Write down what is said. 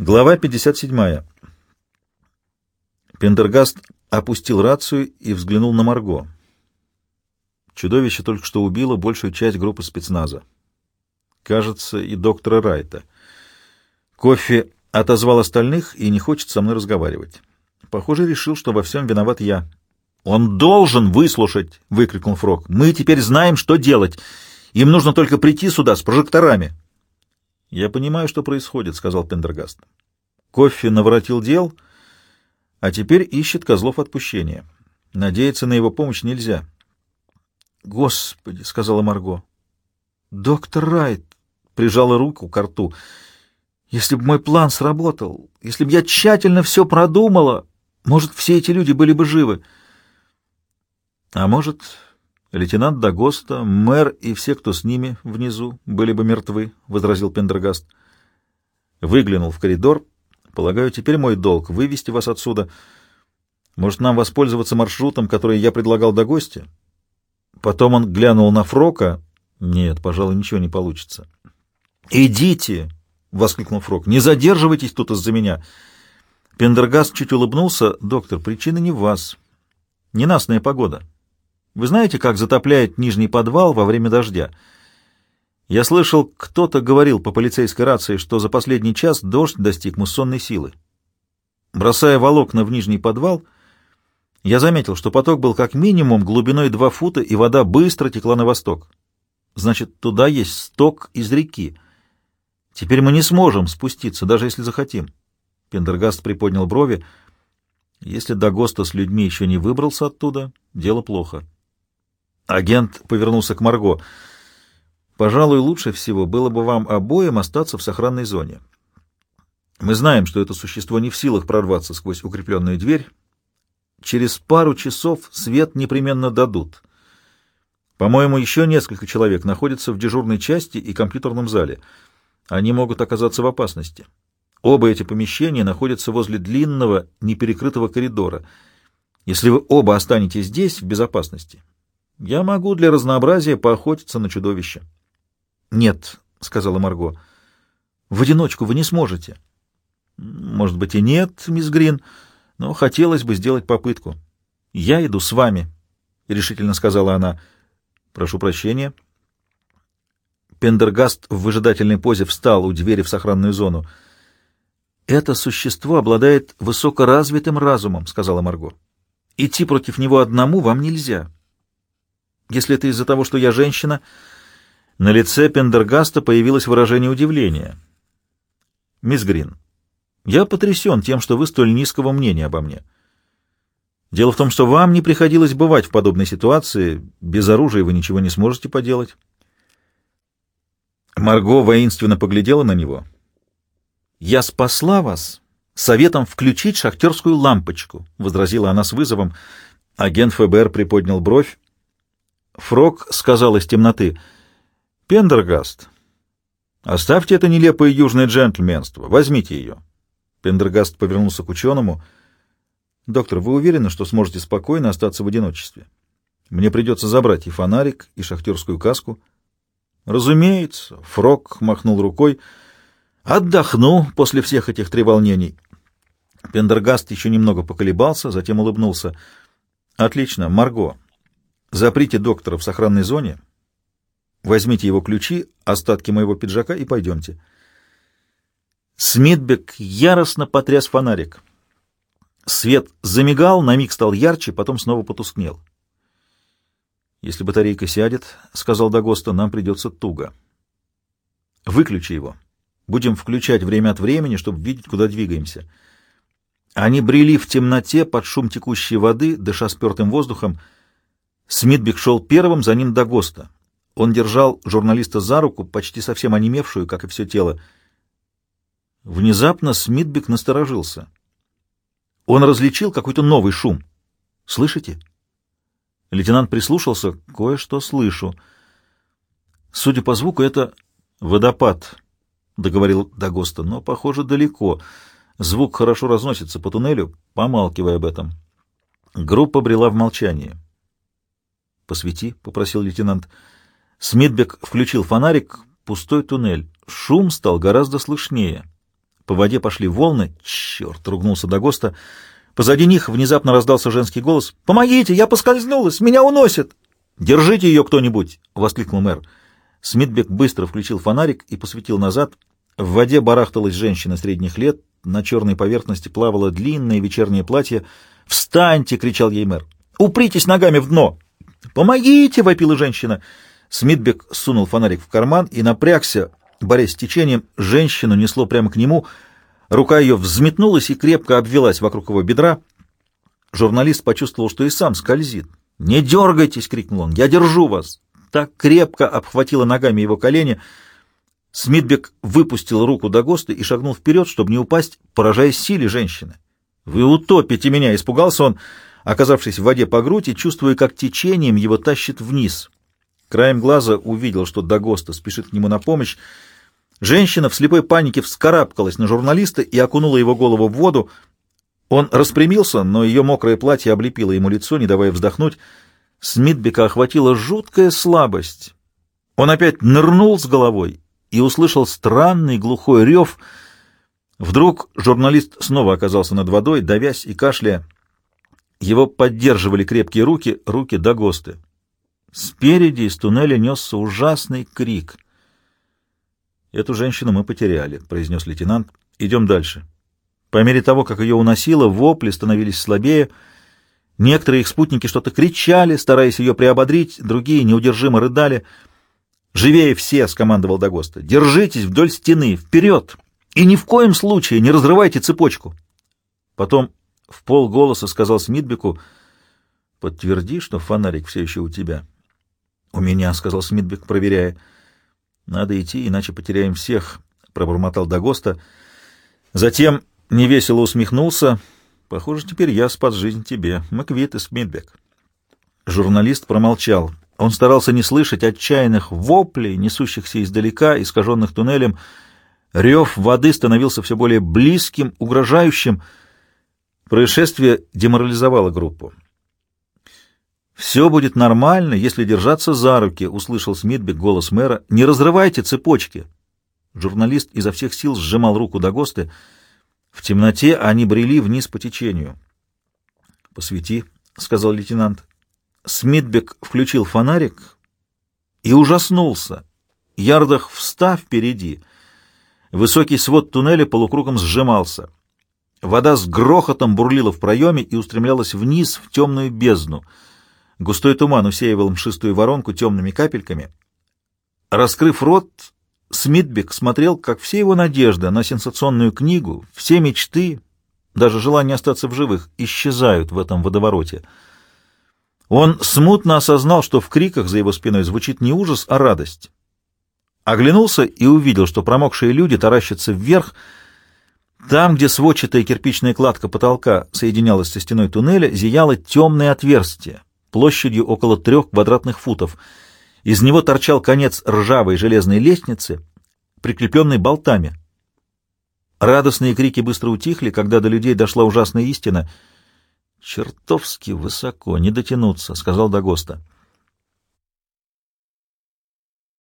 Глава 57. Пендергаст опустил рацию и взглянул на Марго. Чудовище только что убило большую часть группы спецназа. Кажется, и доктора Райта. Кофе отозвал остальных и не хочет со мной разговаривать. Похоже, решил, что во всем виноват я. «Он должен выслушать!» — выкрикнул Фрог. «Мы теперь знаем, что делать. Им нужно только прийти сюда с прожекторами». «Я понимаю, что происходит», — сказал Пендергаст. «Кофе наворотил дел, а теперь ищет козлов отпущения. Надеяться на его помощь нельзя». «Господи», — сказала Марго. «Доктор Райт», — прижала руку к рту. «Если бы мой план сработал, если бы я тщательно все продумала, может, все эти люди были бы живы». «А может, Лейтенант Дагоста, мэр и все, кто с ними внизу, были бы мертвы, — возразил Пендергаст. Выглянул в коридор. Полагаю, теперь мой долг — вывести вас отсюда. Может, нам воспользоваться маршрутом, который я предлагал до гостя? Потом он глянул на Фрока. Нет, пожалуй, ничего не получится. «Идите!» — воскликнул Фрок. «Не задерживайтесь тут из-за меня!» Пендергаст чуть улыбнулся. «Доктор, причина не в вас. Ненастная погода. Вы знаете, как затопляет нижний подвал во время дождя? Я слышал, кто-то говорил по полицейской рации, что за последний час дождь достиг муссонной силы. Бросая волокна в нижний подвал, я заметил, что поток был как минимум глубиной 2 фута, и вода быстро текла на восток. Значит, туда есть сток из реки. Теперь мы не сможем спуститься, даже если захотим. Пендергаст приподнял брови. Если Дагоста с людьми еще не выбрался оттуда, дело плохо. Агент повернулся к Марго. «Пожалуй, лучше всего было бы вам обоим остаться в сохранной зоне. Мы знаем, что это существо не в силах прорваться сквозь укрепленную дверь. Через пару часов свет непременно дадут. По-моему, еще несколько человек находятся в дежурной части и компьютерном зале. Они могут оказаться в опасности. Оба эти помещения находятся возле длинного, неперекрытого коридора. Если вы оба останетесь здесь, в безопасности, я могу для разнообразия поохотиться на чудовище. — Нет, — сказала Марго, — в одиночку вы не сможете. — Может быть и нет, мисс Грин, но хотелось бы сделать попытку. — Я иду с вами, — решительно сказала она. — Прошу прощения. Пендергаст в выжидательной позе встал у двери в сохранную зону. — Это существо обладает высокоразвитым разумом, — сказала Марго. — Идти против него одному вам нельзя. — если это из-за того, что я женщина, на лице Пендергаста появилось выражение удивления. «Мисс Грин, я потрясен тем, что вы столь низкого мнения обо мне. Дело в том, что вам не приходилось бывать в подобной ситуации, без оружия вы ничего не сможете поделать». Марго воинственно поглядела на него. «Я спасла вас советом включить шахтерскую лампочку», — возразила она с вызовом. Агент ФБР приподнял бровь. Фрог сказал из темноты. «Пендергаст, оставьте это нелепое южное джентльменство. Возьмите ее». Пендергаст повернулся к ученому. «Доктор, вы уверены, что сможете спокойно остаться в одиночестве? Мне придется забрать и фонарик, и шахтерскую каску». «Разумеется», — Фрог махнул рукой. «Отдохну после всех этих треволнений». Пендергаст еще немного поколебался, затем улыбнулся. «Отлично, Марго, Заприте доктора в сохранной зоне, возьмите его ключи, остатки моего пиджака и пойдемте. Смитбек яростно потряс фонарик. Свет замигал, на миг стал ярче, потом снова потускнел. «Если батарейка сядет, — сказал Дагоста, — нам придется туго. Выключи его. Будем включать время от времени, чтобы видеть, куда двигаемся». Они брели в темноте под шум текущей воды, дыша спертым воздухом, — Смитбик шел первым, за ним до ГОСТа. Он держал журналиста за руку, почти совсем онемевшую, как и все тело. Внезапно Смитбик насторожился. Он различил какой-то новый шум. «Слышите?» Лейтенант прислушался. «Кое-что слышу. Судя по звуку, это водопад», — договорил Дагоста, — «но, похоже, далеко. Звук хорошо разносится по туннелю, помалкивая об этом». Группа брела в молчании. «Посвети», — попросил лейтенант. Смитбек включил фонарик. Пустой туннель. Шум стал гораздо слышнее. По воде пошли волны. Черт, ругнулся Дагоста. Позади них внезапно раздался женский голос. «Помогите, я поскользнулась, меня уносит!» «Держите ее кто-нибудь!» — воскликнул мэр. Смитбек быстро включил фонарик и посветил назад. В воде барахталась женщина средних лет, на черной поверхности плавало длинное вечернее платье. «Встаньте!» — кричал ей мэр. «Упритесь ногами в дно!» «Помогите!» — вопила женщина. Смитбек сунул фонарик в карман и напрягся, борясь с течением. Женщину несло прямо к нему. Рука ее взметнулась и крепко обвелась вокруг его бедра. Журналист почувствовал, что и сам скользит. «Не дергайтесь!» — крикнул он. «Я держу вас!» Так крепко обхватила ногами его колени. Смитбек выпустил руку до ГОСТа и шагнул вперед, чтобы не упасть, поражаясь силе женщины. «Вы утопите меня!» — испугался он, оказавшись в воде по грудь и чувствуя, как течением его тащит вниз. Краем глаза увидел, что Дагоста спешит к нему на помощь. Женщина в слепой панике вскарабкалась на журналиста и окунула его голову в воду. Он распрямился, но ее мокрое платье облепило ему лицо, не давая вздохнуть. Смитбека охватила жуткая слабость. Он опять нырнул с головой и услышал странный глухой рев. Вдруг журналист снова оказался над водой, давясь и кашляя. Его поддерживали крепкие руки, руки Дагосты. Спереди из туннеля несся ужасный крик. «Эту женщину мы потеряли», — произнес лейтенант. «Идем дальше». По мере того, как ее уносило, вопли становились слабее. Некоторые их спутники что-то кричали, стараясь ее приободрить, другие неудержимо рыдали. «Живее все!» — скомандовал Дагоста. «Держитесь вдоль стены! Вперед! И ни в коем случае не разрывайте цепочку!» Потом в полголоса сказал Смитбеку, «Подтверди, что фонарик все еще у тебя». «У меня», — сказал Смитбек, проверяя. «Надо идти, иначе потеряем всех», — пробормотал Дагоста. Затем невесело усмехнулся. «Похоже, теперь я спас жизнь тебе, Маквит и Смитбек». Журналист промолчал. Он старался не слышать отчаянных воплей, несущихся издалека, искаженных туннелем. Рев воды становился все более близким, угрожающим. Происшествие деморализовало группу. «Все будет нормально, если держаться за руки», — услышал Смитбек голос мэра. «Не разрывайте цепочки». Журналист изо всех сил сжимал руку до Госты. В темноте они брели вниз по течению. «Посвети», — сказал лейтенант. Смитбек включил фонарик и ужаснулся. Ярдах встав впереди, высокий свод туннеля полукругом сжимался. Вода с грохотом бурлила в проеме и устремлялась вниз в темную бездну — Густой туман усеивал мшистую воронку темными капельками. Раскрыв рот, Смитбек смотрел, как все его надежды на сенсационную книгу, все мечты, даже желание остаться в живых, исчезают в этом водовороте. Он смутно осознал, что в криках за его спиной звучит не ужас, а радость. Оглянулся и увидел, что промокшие люди таращатся вверх, там, где сводчатая кирпичная кладка потолка соединялась со стеной туннеля, зияло темное отверстие площадью около трех квадратных футов. Из него торчал конец ржавой железной лестницы, прикрепленной болтами. Радостные крики быстро утихли, когда до людей дошла ужасная истина. «Чертовски высоко, не дотянуться», — сказал Дагоста.